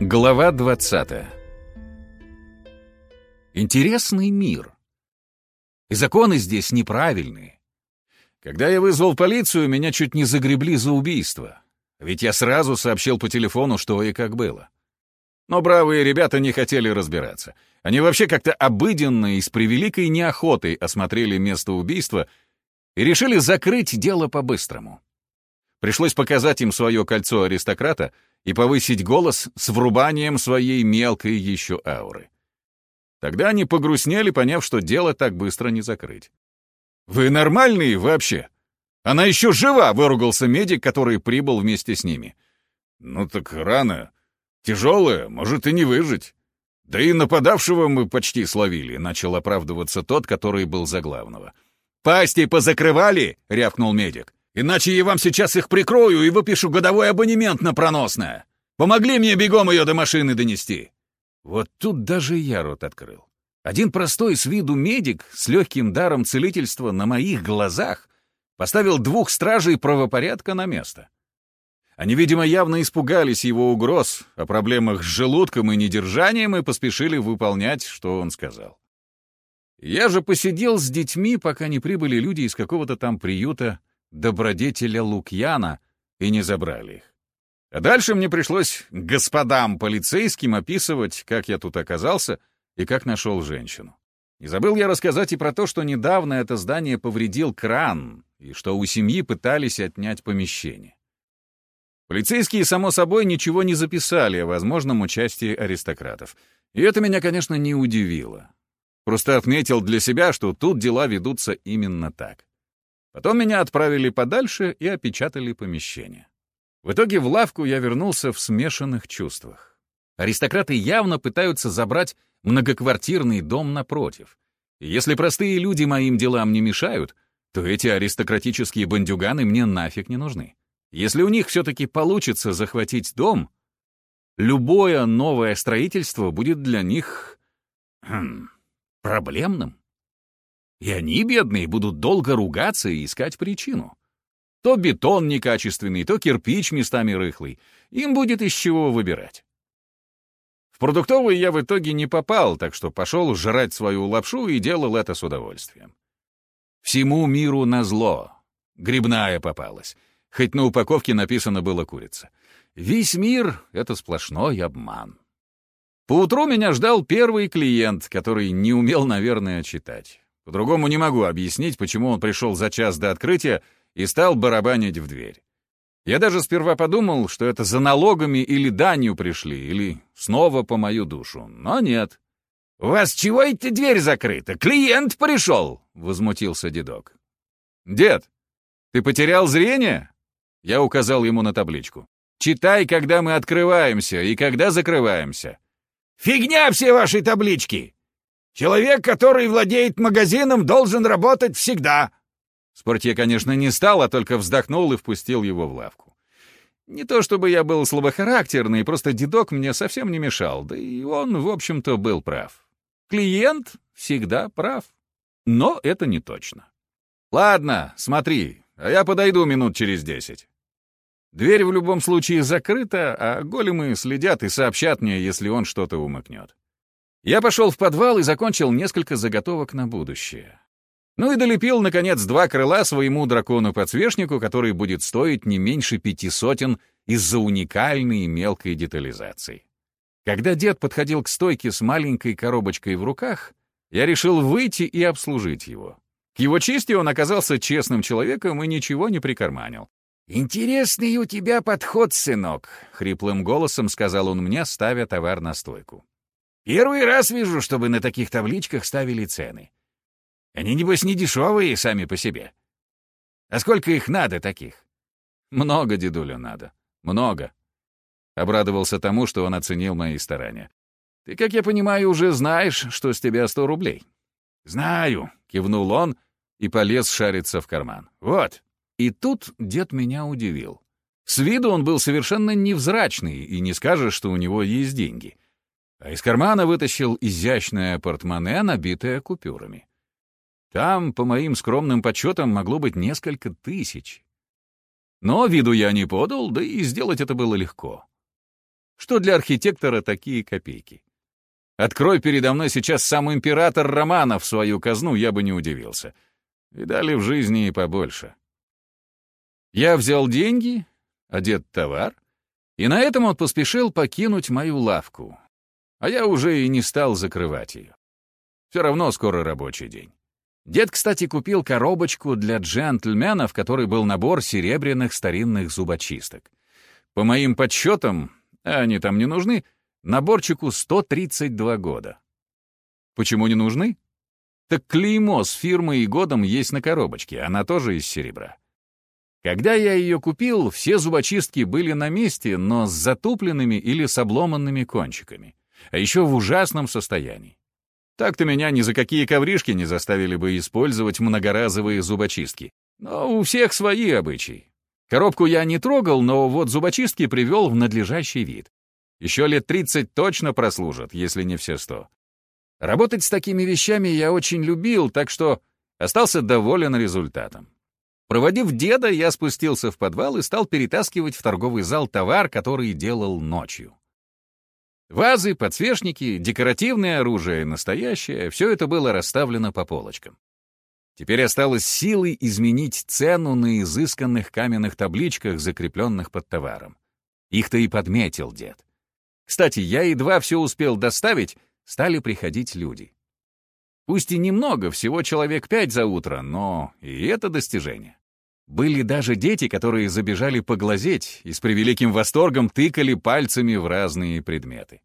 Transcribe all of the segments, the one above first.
Глава 20 Интересный мир. И законы здесь неправильные. Когда я вызвал полицию, меня чуть не загребли за убийство. Ведь я сразу сообщил по телефону, что и как было. Но бравые ребята не хотели разбираться. Они вообще как-то обыденно и с превеликой неохотой осмотрели место убийства и решили закрыть дело по-быстрому. Пришлось показать им свое кольцо аристократа и повысить голос с врубанием своей мелкой еще ауры. Тогда они погрустнели, поняв, что дело так быстро не закрыть. «Вы нормальные вообще? Она еще жива!» — выругался медик, который прибыл вместе с ними. «Ну так рано. Тяжелая, может и не выжить. Да и нападавшего мы почти словили», — начал оправдываться тот, который был за главного. «Пасти позакрывали?» — рявкнул медик. Иначе я вам сейчас их прикрою и выпишу годовой абонемент на проносное. Помогли мне бегом ее до машины донести». Вот тут даже я рот открыл. Один простой с виду медик с легким даром целительства на моих глазах поставил двух стражей правопорядка на место. Они, видимо, явно испугались его угроз о проблемах с желудком и недержанием и поспешили выполнять, что он сказал. Я же посидел с детьми, пока не прибыли люди из какого-то там приюта добродетеля Лукьяна и не забрали их. А дальше мне пришлось господам полицейским описывать, как я тут оказался и как нашел женщину. Не забыл я рассказать и про то, что недавно это здание повредил кран, и что у семьи пытались отнять помещение. Полицейские, само собой, ничего не записали о возможном участии аристократов. И это меня, конечно, не удивило. Просто отметил для себя, что тут дела ведутся именно так. Потом меня отправили подальше и опечатали помещение. В итоге в лавку я вернулся в смешанных чувствах. Аристократы явно пытаются забрать многоквартирный дом напротив. И если простые люди моим делам не мешают, то эти аристократические бандюганы мне нафиг не нужны. Если у них все-таки получится захватить дом, любое новое строительство будет для них хм, проблемным. И они, бедные, будут долго ругаться и искать причину. То бетон некачественный, то кирпич местами рыхлый. Им будет из чего выбирать. В продуктовый я в итоге не попал, так что пошел жрать свою лапшу и делал это с удовольствием. Всему миру назло. Грибная попалась. Хоть на упаковке написано было курица. Весь мир — это сплошной обман. Поутру меня ждал первый клиент, который не умел, наверное, читать. По-другому не могу объяснить, почему он пришел за час до открытия и стал барабанить в дверь. Я даже сперва подумал, что это за налогами или данью пришли, или снова по мою душу, но нет. «У вас чего эта дверь закрыта? Клиент пришел!» — возмутился дедок. «Дед, ты потерял зрение?» Я указал ему на табличку. «Читай, когда мы открываемся и когда закрываемся». «Фигня все ваши таблички! Человек, который владеет магазином, должен работать всегда. Спортье, конечно, не стал, а только вздохнул и впустил его в лавку. Не то чтобы я был слабохарактерный, просто дедок мне совсем не мешал, да и он, в общем-то, был прав. Клиент всегда прав. Но это не точно. Ладно, смотри, а я подойду минут через десять. Дверь в любом случае закрыта, а големы следят и сообщат мне, если он что-то умыкнет. Я пошел в подвал и закончил несколько заготовок на будущее. Ну и долепил, наконец, два крыла своему дракону-подсвечнику, который будет стоить не меньше пяти сотен из-за уникальной мелкой детализации. Когда дед подходил к стойке с маленькой коробочкой в руках, я решил выйти и обслужить его. К его чести он оказался честным человеком и ничего не прикарманил. «Интересный у тебя подход, сынок», — хриплым голосом сказал он мне, ставя товар на стойку. Первый раз вижу, чтобы на таких табличках ставили цены. Они, небось, не дешевые сами по себе. А сколько их надо таких? Много, дедуля, надо. Много. Обрадовался тому, что он оценил мои старания. Ты, как я понимаю, уже знаешь, что с тебя сто рублей. Знаю, кивнул он и полез шариться в карман. Вот. И тут дед меня удивил. С виду он был совершенно невзрачный, и не скажешь, что у него есть деньги а из кармана вытащил изящное портмоне, набитое купюрами. Там, по моим скромным подсчетам, могло быть несколько тысяч. Но виду я не подал, да и сделать это было легко. что для архитектора такие копейки. Открой передо мной сейчас сам император Романов свою казну, я бы не удивился. Видали в жизни и побольше. Я взял деньги, одет товар, и на этом он поспешил покинуть мою лавку. А я уже и не стал закрывать ее. Все равно скоро рабочий день. Дед, кстати, купил коробочку для джентльмена, в которой был набор серебряных старинных зубочисток. По моим подсчетам, а они там не нужны, наборчику 132 года. Почему не нужны? Так клеймо с фирмой и годом есть на коробочке, она тоже из серебра. Когда я ее купил, все зубочистки были на месте, но с затупленными или с обломанными кончиками, а еще в ужасном состоянии. Так-то меня ни за какие ковришки не заставили бы использовать многоразовые зубочистки. Но у всех свои обычаи. Коробку я не трогал, но вот зубочистки привел в надлежащий вид. Еще лет 30 точно прослужат, если не все сто. Работать с такими вещами я очень любил, так что остался доволен результатом. Проводив деда, я спустился в подвал и стал перетаскивать в торговый зал товар, который делал ночью. Вазы, подсвечники, декоративное оружие, настоящее — все это было расставлено по полочкам. Теперь осталось силой изменить цену на изысканных каменных табличках, закрепленных под товаром. Их-то и подметил дед. Кстати, я едва все успел доставить, стали приходить люди. Пусть и немного, всего человек пять за утро, но и это достижение. Были даже дети, которые забежали поглазеть и с превеликим восторгом тыкали пальцами в разные предметы.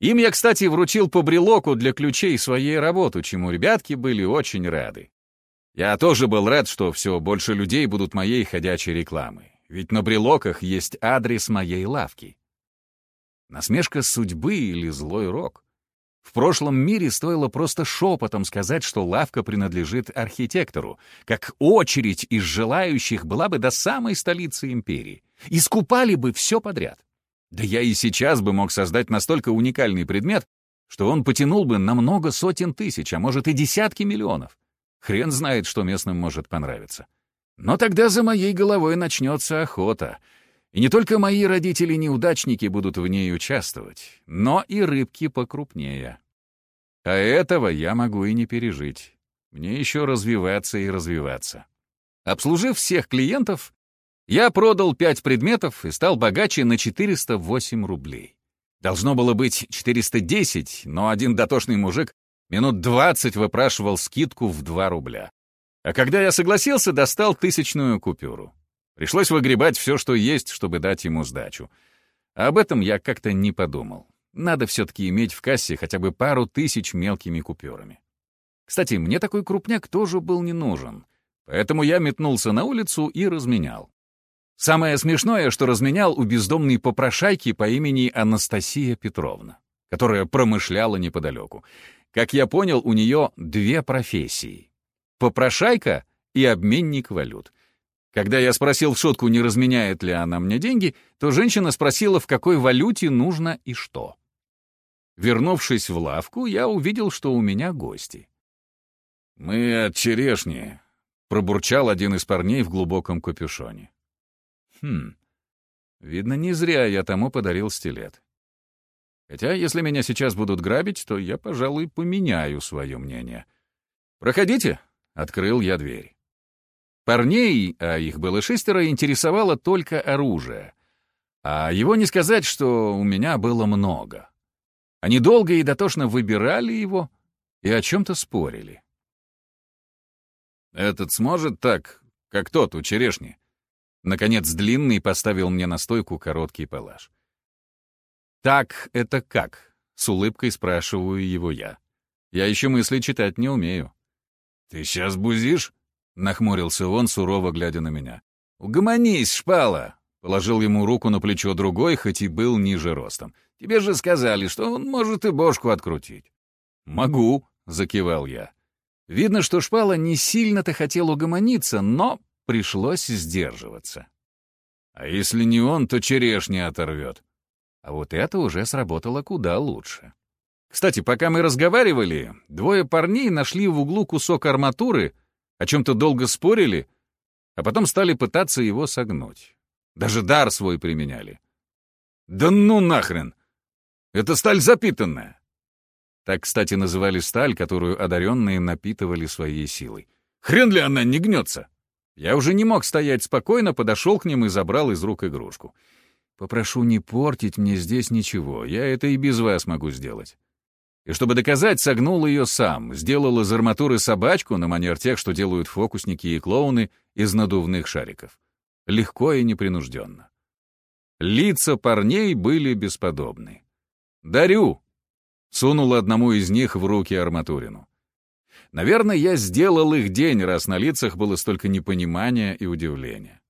Им я, кстати, вручил по брелоку для ключей своей работы, чему ребятки были очень рады. Я тоже был рад, что все больше людей будут моей ходячей рекламой, ведь на брелоках есть адрес моей лавки. Насмешка судьбы или злой рок? В прошлом мире стоило просто шепотом сказать, что лавка принадлежит архитектору, как очередь из желающих была бы до самой столицы империи. И скупали бы все подряд. Да я и сейчас бы мог создать настолько уникальный предмет, что он потянул бы на много сотен тысяч, а может и десятки миллионов. Хрен знает, что местным может понравиться. Но тогда за моей головой начнется охота — и не только мои родители-неудачники будут в ней участвовать, но и рыбки покрупнее. А этого я могу и не пережить. Мне еще развиваться и развиваться. Обслужив всех клиентов, я продал пять предметов и стал богаче на 408 рублей. Должно было быть 410, но один дотошный мужик минут 20 выпрашивал скидку в 2 рубля. А когда я согласился, достал тысячную купюру. Пришлось выгребать все, что есть, чтобы дать ему сдачу. Об этом я как-то не подумал. Надо все-таки иметь в кассе хотя бы пару тысяч мелкими купюрами. Кстати, мне такой крупняк тоже был не нужен, поэтому я метнулся на улицу и разменял. Самое смешное, что разменял у бездомной попрошайки по имени Анастасия Петровна, которая промышляла неподалеку. Как я понял, у нее две профессии — попрошайка и обменник валют. Когда я спросил в шутку, не разменяет ли она мне деньги, то женщина спросила, в какой валюте нужно и что. Вернувшись в лавку, я увидел, что у меня гости. «Мы от черешни», — пробурчал один из парней в глубоком капюшоне. «Хм, видно, не зря я тому подарил стилет. Хотя, если меня сейчас будут грабить, то я, пожалуй, поменяю свое мнение. Проходите», — открыл я дверь. Парней, а их было шестеро, интересовало только оружие. А его не сказать, что у меня было много. Они долго и дотошно выбирали его и о чем-то спорили. «Этот сможет так, как тот у черешни?» Наконец Длинный поставил мне на стойку короткий палаш. «Так это как?» — с улыбкой спрашиваю его я. «Я еще мысли читать не умею». «Ты сейчас бузишь?» — нахмурился он, сурово глядя на меня. «Угомонись, шпала!» — положил ему руку на плечо другой, хоть и был ниже ростом. «Тебе же сказали, что он может и бошку открутить». «Могу», — закивал я. Видно, что шпала не сильно-то хотел угомониться, но пришлось сдерживаться. «А если не он, то черешня оторвет». А вот это уже сработало куда лучше. Кстати, пока мы разговаривали, двое парней нашли в углу кусок арматуры — о чем-то долго спорили, а потом стали пытаться его согнуть. Даже дар свой применяли. Да ну нахрен! Это сталь запитанная. Так, кстати, называли сталь, которую одаренные напитывали своей силой. Хрен ли она не гнется? Я уже не мог стоять спокойно, подошел к ним и забрал из рук игрушку. Попрошу не портить мне здесь ничего, я это и без вас могу сделать. И чтобы доказать, согнул ее сам, сделал из арматуры собачку на манер тех, что делают фокусники и клоуны из надувных шариков. Легко и непринужденно. Лица парней были бесподобны. «Дарю!» — сунул одному из них в руки арматурину. Наверное, я сделал их день, раз на лицах было столько непонимания и удивления.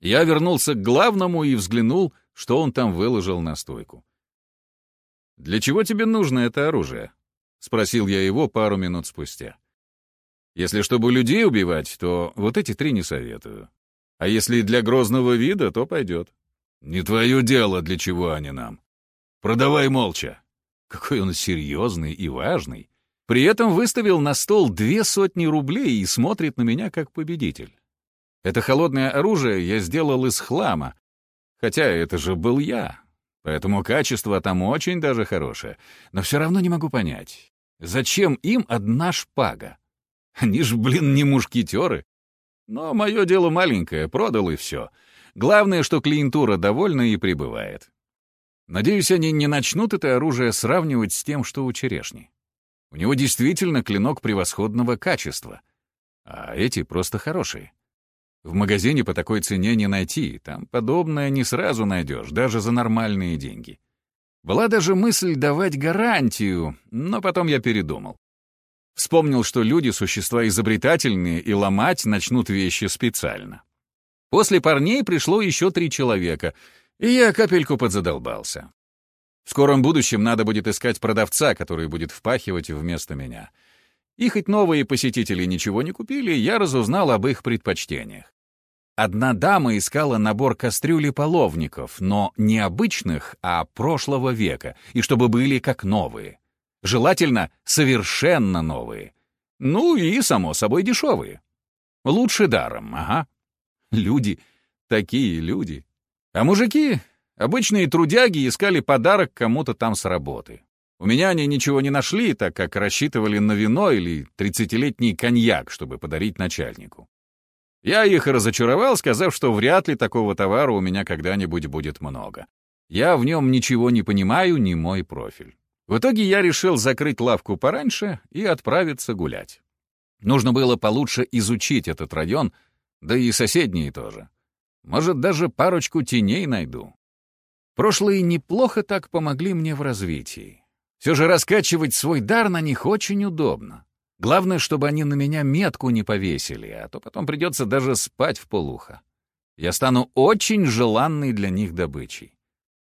Я вернулся к главному и взглянул, что он там выложил на стойку. «Для чего тебе нужно это оружие?» — спросил я его пару минут спустя. «Если чтобы людей убивать, то вот эти три не советую. А если для грозного вида, то пойдет». «Не твое дело, для чего они нам. Продавай молча». Какой он серьезный и важный. При этом выставил на стол две сотни рублей и смотрит на меня как победитель. Это холодное оружие я сделал из хлама, хотя это же был я, поэтому качество там очень даже хорошее. Но все равно не могу понять, зачем им одна шпага? Они ж, блин, не мушкетеры. Но мое дело маленькое, продал и все. Главное, что клиентура довольна и прибывает. Надеюсь, они не начнут это оружие сравнивать с тем, что у черешни. У него действительно клинок превосходного качества, а эти просто хорошие. В магазине по такой цене не найти, там подобное не сразу найдешь, даже за нормальные деньги. Была даже мысль давать гарантию, но потом я передумал. Вспомнил, что люди — существа изобретательные и ломать начнут вещи специально. После парней пришло еще три человека, и я капельку подзадолбался. В скором будущем надо будет искать продавца, который будет впахивать вместо меня. И хоть новые посетители ничего не купили, я разузнал об их предпочтениях. Одна дама искала набор кастрюли половников, но не обычных, а прошлого века, и чтобы были как новые. Желательно совершенно новые. Ну и, само собой, дешевые. Лучше даром, ага. Люди, такие люди. А мужики, обычные трудяги, искали подарок кому-то там с работы. У меня они ничего не нашли, так как рассчитывали на вино или тридцатилетний коньяк, чтобы подарить начальнику. Я их разочаровал, сказав, что вряд ли такого товара у меня когда-нибудь будет много. Я в нем ничего не понимаю, не мой профиль. В итоге я решил закрыть лавку пораньше и отправиться гулять. Нужно было получше изучить этот район, да и соседние тоже. Может, даже парочку теней найду. Прошлые неплохо так помогли мне в развитии. Все же раскачивать свой дар на них очень удобно. Главное, чтобы они на меня метку не повесили, а то потом придется даже спать в полухо. Я стану очень желанной для них добычей.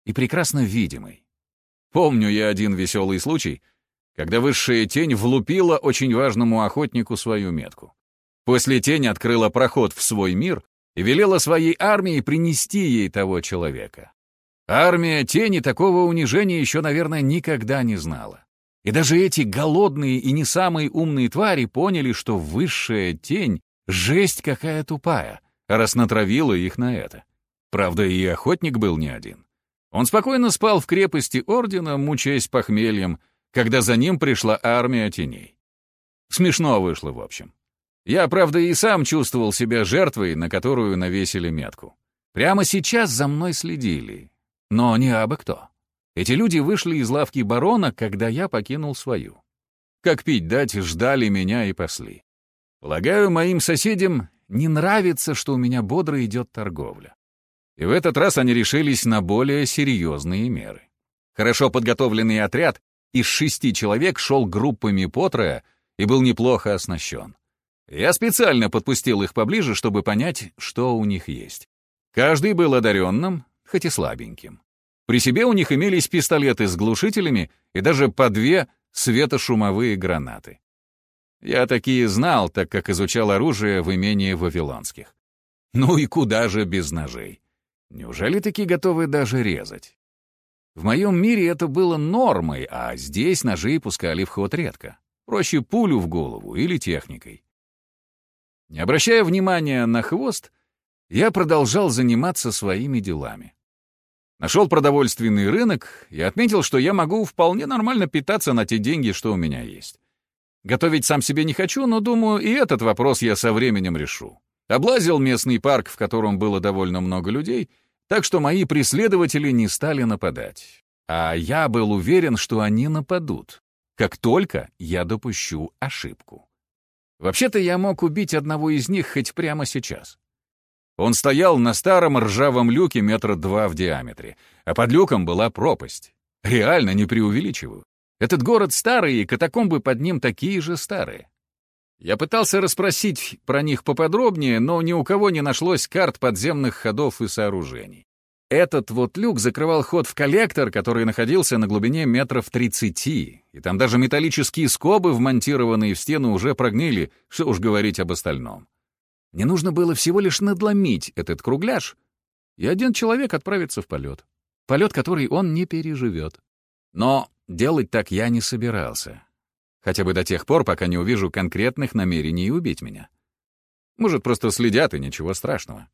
И прекрасно видимой. Помню я один веселый случай, когда высшая тень влупила очень важному охотнику свою метку. После тень открыла проход в свой мир и велела своей армии принести ей того человека. Армия тени такого унижения еще, наверное, никогда не знала. И даже эти голодные и не самые умные твари поняли, что высшая тень — жесть какая тупая, раз натравила их на это. Правда, и охотник был не один. Он спокойно спал в крепости Ордена, мучаясь похмельем, когда за ним пришла армия теней. Смешно вышло, в общем. Я, правда, и сам чувствовал себя жертвой, на которую навесили метку. Прямо сейчас за мной следили. Но не абы кто. Эти люди вышли из лавки барона, когда я покинул свою. Как пить дать, ждали меня и пасли. Полагаю, моим соседям не нравится, что у меня бодро идет торговля. И в этот раз они решились на более серьезные меры. Хорошо подготовленный отряд из шести человек шел группами по трое и был неплохо оснащен. Я специально подпустил их поближе, чтобы понять, что у них есть. Каждый был одаренным, хоть и слабеньким. При себе у них имелись пистолеты с глушителями и даже по две светошумовые гранаты. Я такие знал, так как изучал оружие в имении вавилонских. Ну и куда же без ножей? Неужели такие готовы даже резать? В моем мире это было нормой, а здесь ножи пускали в ход редко. Проще пулю в голову или техникой. Не обращая внимания на хвост, я продолжал заниматься своими делами. Нашел продовольственный рынок и отметил, что я могу вполне нормально питаться на те деньги, что у меня есть. Готовить сам себе не хочу, но, думаю, и этот вопрос я со временем решу. Облазил местный парк, в котором было довольно много людей, так что мои преследователи не стали нападать. А я был уверен, что они нападут, как только я допущу ошибку. Вообще-то я мог убить одного из них хоть прямо сейчас. Он стоял на старом ржавом люке метра два в диаметре, а под люком была пропасть. Реально не преувеличиваю. Этот город старый, и катакомбы под ним такие же старые. Я пытался расспросить про них поподробнее, но ни у кого не нашлось карт подземных ходов и сооружений. Этот вот люк закрывал ход в коллектор, который находился на глубине метров 30, и там даже металлические скобы, вмонтированные в стену, уже прогнили, что уж говорить об остальном. Мне нужно было всего лишь надломить этот кругляш, и один человек отправится в полет. Полет, который он не переживет. Но делать так я не собирался. Хотя бы до тех пор, пока не увижу конкретных намерений убить меня. Может, просто следят, и ничего страшного.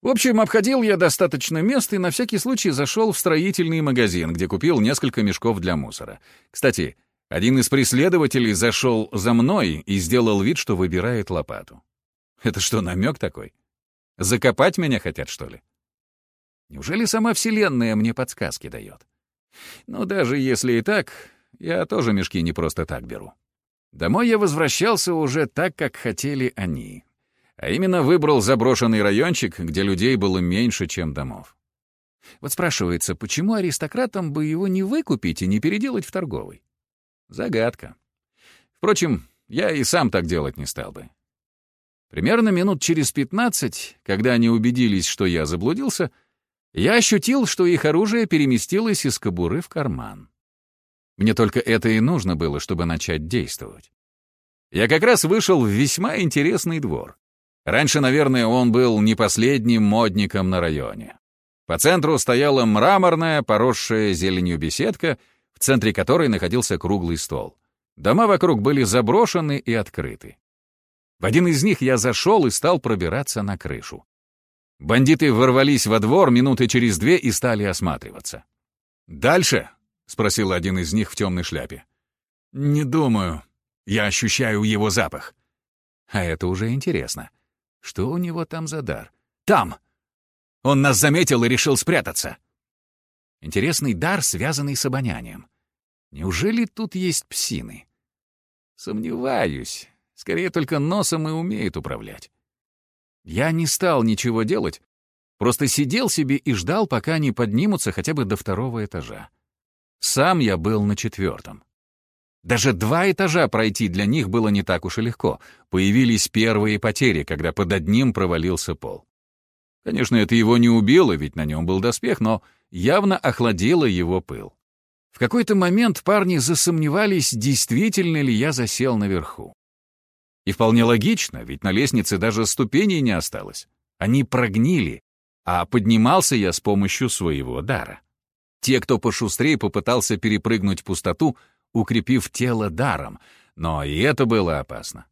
В общем, обходил я достаточно мест и на всякий случай зашел в строительный магазин, где купил несколько мешков для мусора. Кстати, один из преследователей зашел за мной и сделал вид, что выбирает лопату. Это что, намек такой? Закопать меня хотят, что ли? Неужели сама Вселенная мне подсказки дает? Ну, даже если и так, я тоже мешки не просто так беру. Домой я возвращался уже так, как хотели они. А именно выбрал заброшенный райончик, где людей было меньше, чем домов. Вот спрашивается, почему аристократам бы его не выкупить и не переделать в торговый? Загадка. Впрочем, я и сам так делать не стал бы. Примерно минут через пятнадцать, когда они убедились, что я заблудился, я ощутил, что их оружие переместилось из кобуры в карман. Мне только это и нужно было, чтобы начать действовать. Я как раз вышел в весьма интересный двор. Раньше, наверное, он был не последним модником на районе. По центру стояла мраморная, поросшая зеленью беседка, в центре которой находился круглый стол. Дома вокруг были заброшены и открыты. В один из них я зашел и стал пробираться на крышу. Бандиты ворвались во двор минуты через две и стали осматриваться. «Дальше?» — спросил один из них в темной шляпе. «Не думаю. Я ощущаю его запах». А это уже интересно. Что у него там за дар? «Там!» Он нас заметил и решил спрятаться. Интересный дар, связанный с обонянием. Неужели тут есть псины? Сомневаюсь. Скорее, только носом и умеет управлять. Я не стал ничего делать, просто сидел себе и ждал, пока они поднимутся хотя бы до второго этажа. Сам я был на четвертом. Даже два этажа пройти для них было не так уж и легко. Появились первые потери, когда под одним провалился пол. Конечно, это его не убило, ведь на нем был доспех, но явно охладило его пыл. В какой-то момент парни засомневались, действительно ли я засел наверху. И вполне логично, ведь на лестнице даже ступеней не осталось. Они прогнили, а поднимался я с помощью своего дара. Те, кто пошустрее попытался перепрыгнуть пустоту, укрепив тело даром, но и это было опасно.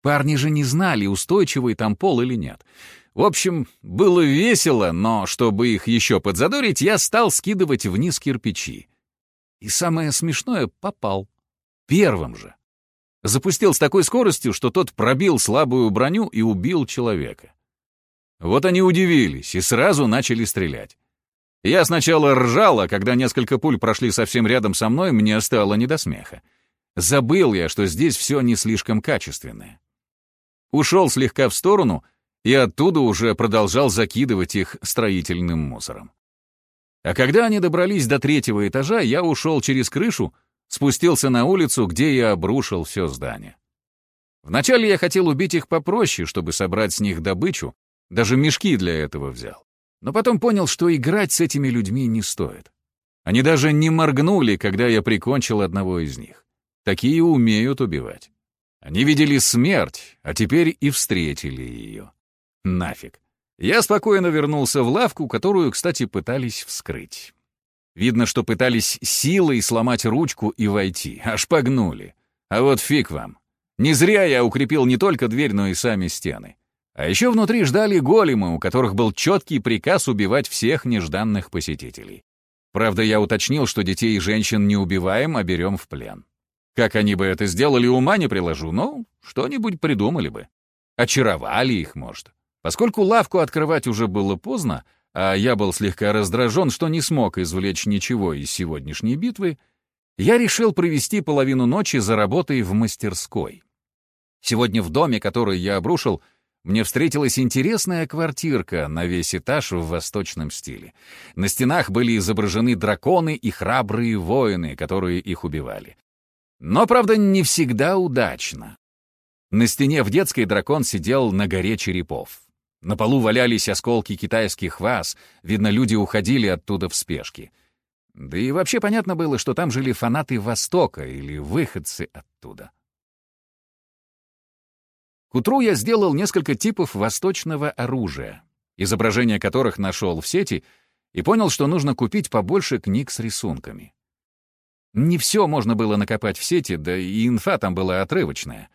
Парни же не знали, устойчивый там пол или нет. В общем, было весело, но чтобы их еще подзадорить, я стал скидывать вниз кирпичи. И самое смешное — попал. Первым же. Запустил с такой скоростью, что тот пробил слабую броню и убил человека. Вот они удивились и сразу начали стрелять. Я сначала ржал, а когда несколько пуль прошли совсем рядом со мной, мне стало не до смеха. Забыл я, что здесь все не слишком качественное. Ушел слегка в сторону и оттуда уже продолжал закидывать их строительным мусором. А когда они добрались до третьего этажа, я ушел через крышу, спустился на улицу, где я обрушил все здание. Вначале я хотел убить их попроще, чтобы собрать с них добычу, даже мешки для этого взял. Но потом понял, что играть с этими людьми не стоит. Они даже не моргнули, когда я прикончил одного из них. Такие умеют убивать. Они видели смерть, а теперь и встретили ее. Нафиг. Я спокойно вернулся в лавку, которую, кстати, пытались вскрыть. Видно, что пытались силой сломать ручку и войти. Аж погнули. А вот фиг вам. Не зря я укрепил не только дверь, но и сами стены. А еще внутри ждали големы, у которых был четкий приказ убивать всех нежданных посетителей. Правда, я уточнил, что детей и женщин не убиваем, а берем в плен. Как они бы это сделали, ума не приложу, но что-нибудь придумали бы. Очаровали их, может. Поскольку лавку открывать уже было поздно, а я был слегка раздражен, что не смог извлечь ничего из сегодняшней битвы, я решил провести половину ночи за работой в мастерской. Сегодня в доме, который я обрушил, мне встретилась интересная квартирка на весь этаж в восточном стиле. На стенах были изображены драконы и храбрые воины, которые их убивали. Но, правда, не всегда удачно. На стене в детской дракон сидел на горе черепов. На полу валялись осколки китайских ваз, видно, люди уходили оттуда в спешке. Да и вообще понятно было, что там жили фанаты Востока или выходцы оттуда. К утру я сделал несколько типов восточного оружия, изображения которых нашел в сети, и понял, что нужно купить побольше книг с рисунками. Не все можно было накопать в сети, да и инфа там была отрывочная.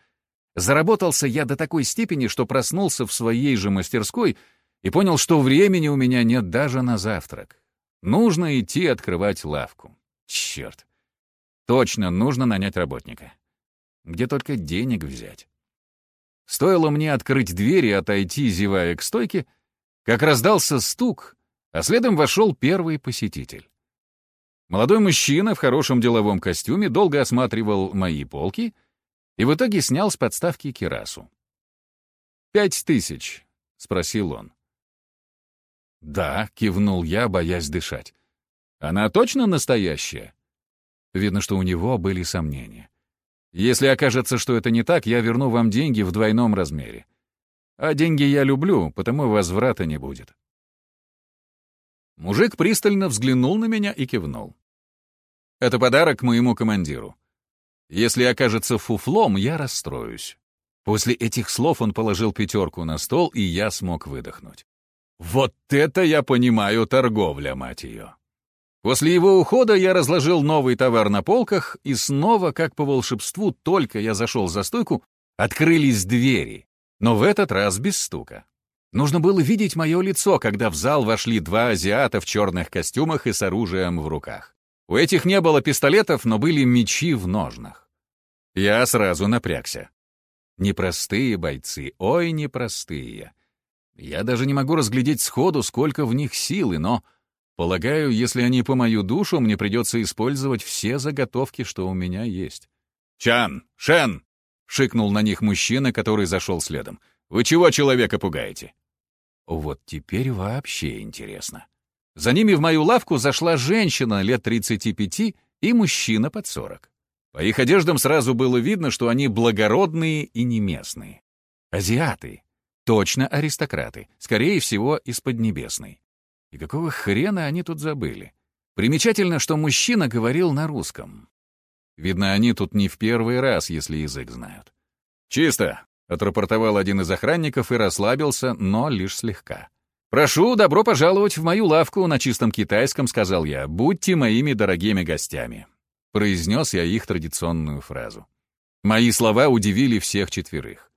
Заработался я до такой степени, что проснулся в своей же мастерской и понял, что времени у меня нет даже на завтрак. Нужно идти открывать лавку. Черт. Точно, нужно нанять работника. Где только денег взять. Стоило мне открыть дверь и отойти, зевая к стойке, как раздался стук, а следом вошел первый посетитель. Молодой мужчина в хорошем деловом костюме долго осматривал мои полки и в итоге снял с подставки кирасу. «Пять тысяч?» — спросил он. «Да», — кивнул я, боясь дышать. «Она точно настоящая?» Видно, что у него были сомнения. Если окажется, что это не так, я верну вам деньги в двойном размере. А деньги я люблю, потому возврата не будет. Мужик пристально взглянул на меня и кивнул. Это подарок моему командиру. Если окажется фуфлом, я расстроюсь. После этих слов он положил пятерку на стол, и я смог выдохнуть. Вот это я понимаю торговля, мать ее. После его ухода я разложил новый товар на полках, и снова, как по волшебству, только я зашел за стойку, открылись двери, но в этот раз без стука. Нужно было видеть мое лицо, когда в зал вошли два азиата в черных костюмах и с оружием в руках. У этих не было пистолетов, но были мечи в ножнах. Я сразу напрягся. Непростые бойцы, ой, непростые. Я даже не могу разглядеть сходу, сколько в них силы, но Полагаю, если они по мою душу, мне придется использовать все заготовки, что у меня есть. «Чан! Шен!» — шикнул на них мужчина, который зашел следом. «Вы чего человека пугаете?» Вот теперь вообще интересно. За ними в мою лавку зашла женщина лет 35 и мужчина под 40. По их одеждам сразу было видно, что они благородные и не местные. Азиаты. Точно аристократы. Скорее всего, из Поднебесной. И какого хрена они тут забыли? Примечательно, что мужчина говорил на русском. Видно, они тут не в первый раз, если язык знают. «Чисто», — отрапортовал один из охранников и расслабился, но лишь слегка. «Прошу, добро пожаловать в мою лавку на чистом китайском», — сказал я. «Будьте моими дорогими гостями». Произнес я их традиционную фразу. Мои слова удивили всех четверых.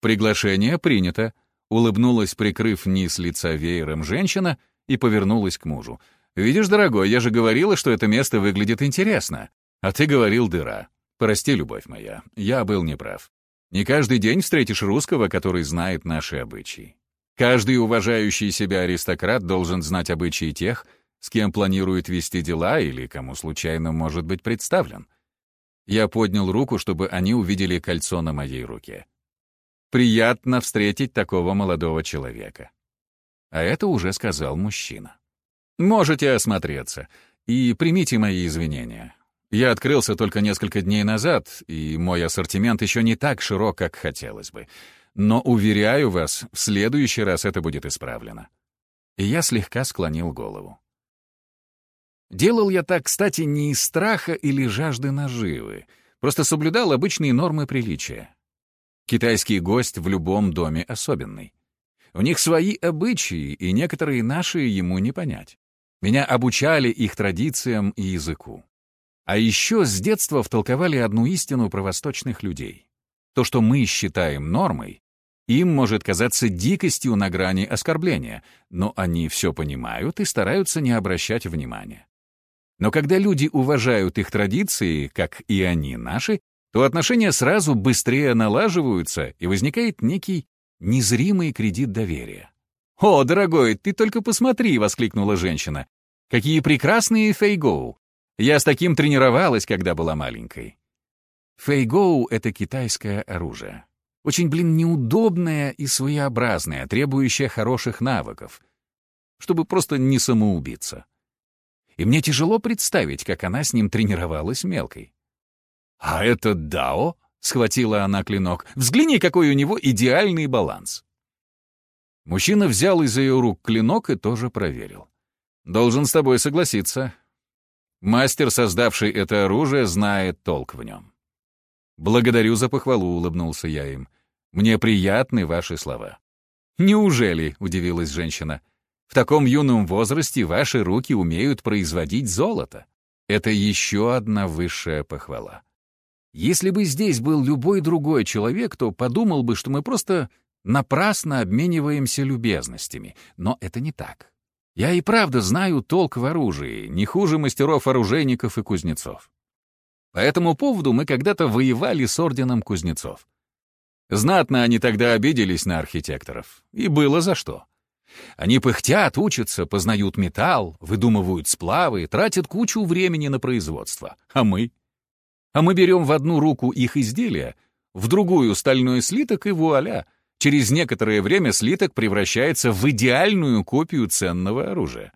«Приглашение принято», — улыбнулась, прикрыв низ лица веером женщина — и повернулась к мужу. «Видишь, дорогой, я же говорила, что это место выглядит интересно. А ты говорил дыра. Прости, любовь моя, я был неправ. Не каждый день встретишь русского, который знает наши обычаи. Каждый уважающий себя аристократ должен знать обычаи тех, с кем планирует вести дела или кому случайно может быть представлен. Я поднял руку, чтобы они увидели кольцо на моей руке. Приятно встретить такого молодого человека. А это уже сказал мужчина. Можете осмотреться и примите мои извинения. Я открылся только несколько дней назад, и мой ассортимент еще не так широк, как хотелось бы. Но, уверяю вас, в следующий раз это будет исправлено. И я слегка склонил голову. Делал я так, кстати, не из страха или жажды наживы, просто соблюдал обычные нормы приличия. Китайский гость в любом доме особенный. У них свои обычаи, и некоторые наши ему не понять. Меня обучали их традициям и языку. А еще с детства втолковали одну истину про восточных людей. То, что мы считаем нормой, Им может казаться дикостью на грани оскорбления, но они все понимают и стараются не обращать внимания. Но когда люди уважают их традиции, как и они наши, то отношения сразу быстрее налаживаются, и возникает некий незримый кредит доверия. «О, дорогой, ты только посмотри!» — воскликнула женщина. «Какие прекрасные фейгоу! Я с таким тренировалась, когда была маленькой». Фейгоу — это китайское оружие. Очень, блин, неудобное и своеобразное, требующее хороших навыков, чтобы просто не самоубиться. И мне тяжело представить, как она с ним тренировалась мелкой. «А это Дао?» — схватила она клинок. «Взгляни, какой у него идеальный баланс!» Мужчина взял из ее рук клинок и тоже проверил. «Должен с тобой согласиться. Мастер, создавший это оружие, знает толк в нем». «Благодарю за похвалу», — улыбнулся я им. «Мне приятны ваши слова». «Неужели?» — удивилась женщина. «В таком юном возрасте ваши руки умеют производить золото. Это еще одна высшая похвала. Если бы здесь был любой другой человек, то подумал бы, что мы просто напрасно обмениваемся любезностями. Но это не так. Я и правда знаю толк в оружии, не хуже мастеров-оружейников и кузнецов. По этому поводу мы когда-то воевали с орденом кузнецов. Знатно они тогда обиделись на архитекторов. И было за что. Они пыхтят, учатся, познают металл, выдумывают сплавы, тратят кучу времени на производство. А мы? А мы берем в одну руку их изделия, в другую стальной слиток и вуаля. Через некоторое время слиток превращается в идеальную копию ценного оружия.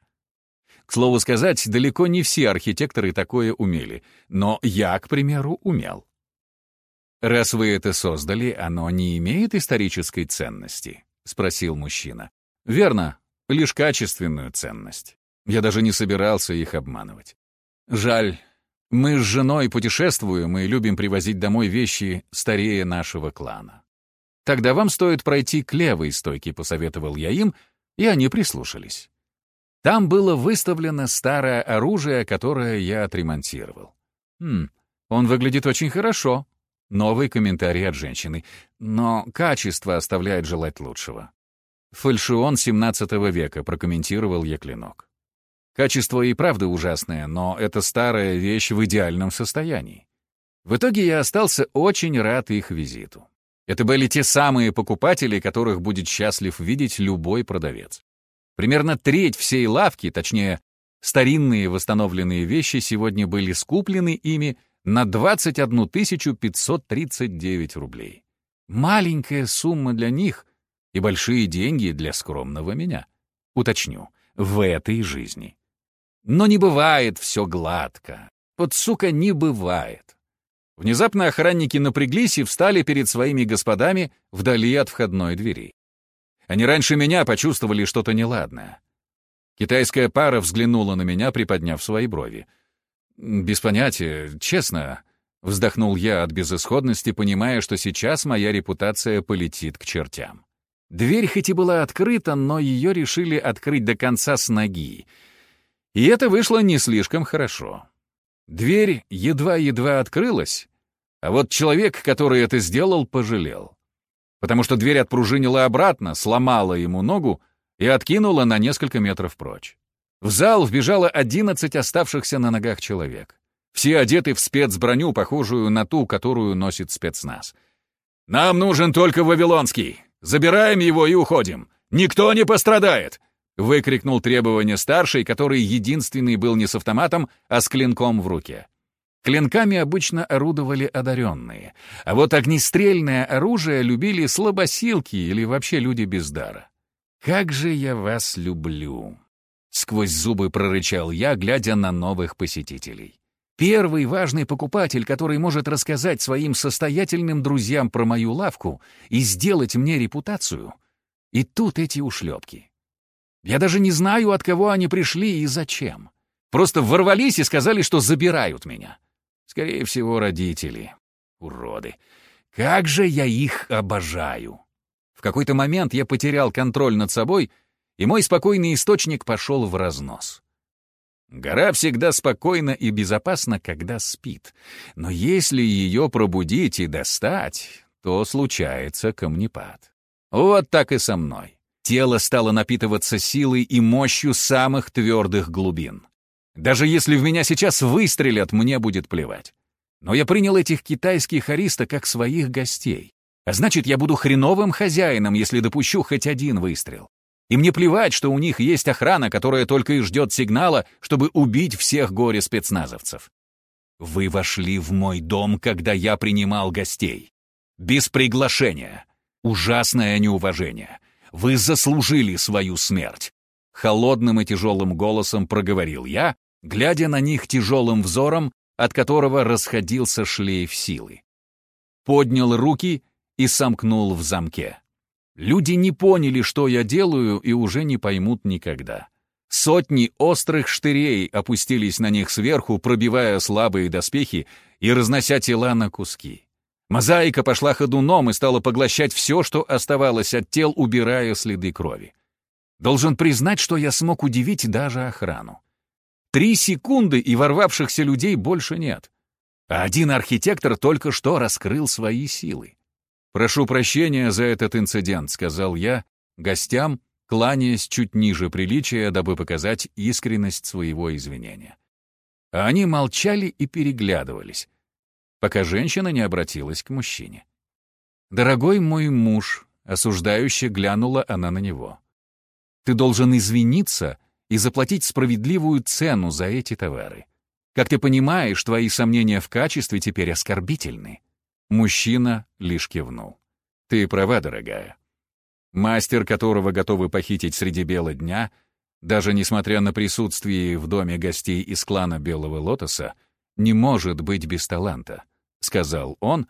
К слову сказать, далеко не все архитекторы такое умели, но я, к примеру, умел. «Раз вы это создали, оно не имеет исторической ценности?» — спросил мужчина. «Верно, лишь качественную ценность. Я даже не собирался их обманывать. Жаль, мы с женой путешествуем и любим привозить домой вещи старее нашего клана. Тогда вам стоит пройти к левой стойке, посоветовал я им, и они прислушались. Там было выставлено старое оружие, которое я отремонтировал. Хм, он выглядит очень хорошо. Новый комментарий от женщины. Но качество оставляет желать лучшего. Фальшион 17 века, прокомментировал я клинок. Качество и правда ужасное, но это старая вещь в идеальном состоянии. В итоге я остался очень рад их визиту. Это были те самые покупатели, которых будет счастлив видеть любой продавец. Примерно треть всей лавки, точнее, старинные восстановленные вещи сегодня были скуплены ими на 21 539 рублей. Маленькая сумма для них и большие деньги для скромного меня. Уточню, в этой жизни. Но не бывает все гладко. Вот, сука, не бывает. Внезапно охранники напряглись и встали перед своими господами вдали от входной двери. Они раньше меня почувствовали что-то неладное. Китайская пара взглянула на меня, приподняв свои брови. «Без понятия, честно», — вздохнул я от безысходности, понимая, что сейчас моя репутация полетит к чертям. Дверь хоть и была открыта, но ее решили открыть до конца с ноги. И это вышло не слишком хорошо. Дверь едва-едва открылась, а вот человек, который это сделал, пожалел потому что дверь отпружинила обратно, сломала ему ногу и откинула на несколько метров прочь. В зал вбежало одиннадцать оставшихся на ногах человек. Все одеты в спецброню, похожую на ту, которую носит спецназ. «Нам нужен только Вавилонский! Забираем его и уходим! Никто не пострадает!» — выкрикнул требование старший, который единственный был не с автоматом, а с клинком в руке. Клинками обычно орудовали одаренные, а вот огнестрельное оружие любили слабосилки или вообще люди без дара. «Как же я вас люблю!» — сквозь зубы прорычал я, глядя на новых посетителей. Первый важный покупатель, который может рассказать своим состоятельным друзьям про мою лавку и сделать мне репутацию. И тут эти ушлепки. Я даже не знаю, от кого они пришли и зачем. Просто ворвались и сказали, что забирают меня. Скорее всего, родители. Уроды. Как же я их обожаю! В какой-то момент я потерял контроль над собой, и мой спокойный источник пошел в разнос. Гора всегда спокойна и безопасна, когда спит. Но если ее пробудить и достать, то случается камнепад. Вот так и со мной. Тело стало напитываться силой и мощью самых твердых глубин. Даже если в меня сейчас выстрелят, мне будет плевать. Но я принял этих китайских ариста как своих гостей. А значит, я буду хреновым хозяином, если допущу хоть один выстрел. И мне плевать, что у них есть охрана, которая только и ждет сигнала, чтобы убить всех горе-спецназовцев. Вы вошли в мой дом, когда я принимал гостей. Без приглашения. Ужасное неуважение. Вы заслужили свою смерть. Холодным и тяжелым голосом проговорил я, глядя на них тяжелым взором, от которого расходился шлейф силы. Поднял руки и сомкнул в замке. Люди не поняли, что я делаю, и уже не поймут никогда. Сотни острых штырей опустились на них сверху, пробивая слабые доспехи и разнося тела на куски. Мозаика пошла ходуном и стала поглощать все, что оставалось от тел, убирая следы крови. Должен признать, что я смог удивить даже охрану. Три секунды, и ворвавшихся людей больше нет. А один архитектор только что раскрыл свои силы. «Прошу прощения за этот инцидент», — сказал я гостям, кланяясь чуть ниже приличия, дабы показать искренность своего извинения. А они молчали и переглядывались, пока женщина не обратилась к мужчине. «Дорогой мой муж», — осуждающе глянула она на него, «ты должен извиниться и заплатить справедливую цену за эти товары. Как ты понимаешь, твои сомнения в качестве теперь оскорбительны». Мужчина лишь кивнул. «Ты права, дорогая. Мастер, которого готовы похитить среди бела дня, даже несмотря на присутствие в доме гостей из клана Белого Лотоса, не может быть без таланта», — сказал он,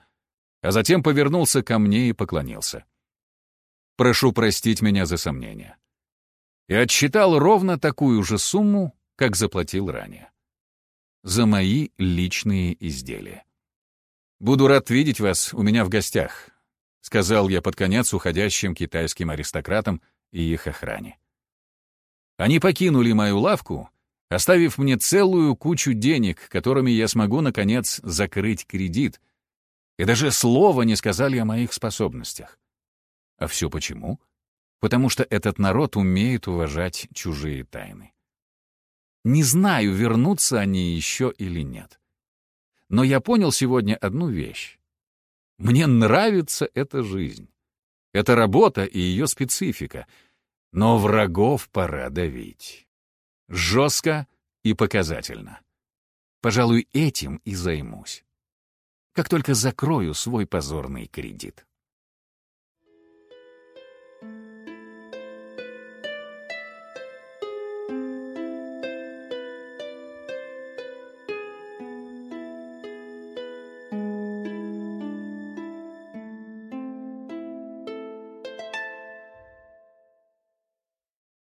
а затем повернулся ко мне и поклонился. «Прошу простить меня за сомнения». И отсчитал ровно такую же сумму, как заплатил ранее. За мои личные изделия. «Буду рад видеть вас у меня в гостях», — сказал я под конец уходящим китайским аристократам и их охране. Они покинули мою лавку, оставив мне целую кучу денег, которыми я смогу, наконец, закрыть кредит, и даже слова не сказали о моих способностях. А все почему? Потому что этот народ умеет уважать чужие тайны. Не знаю, вернутся они еще или нет. Но я понял сегодня одну вещь. Мне нравится эта жизнь. Это работа и ее специфика. Но врагов пора давить. Жестко и показательно. Пожалуй, этим и займусь. Как только закрою свой позорный кредит.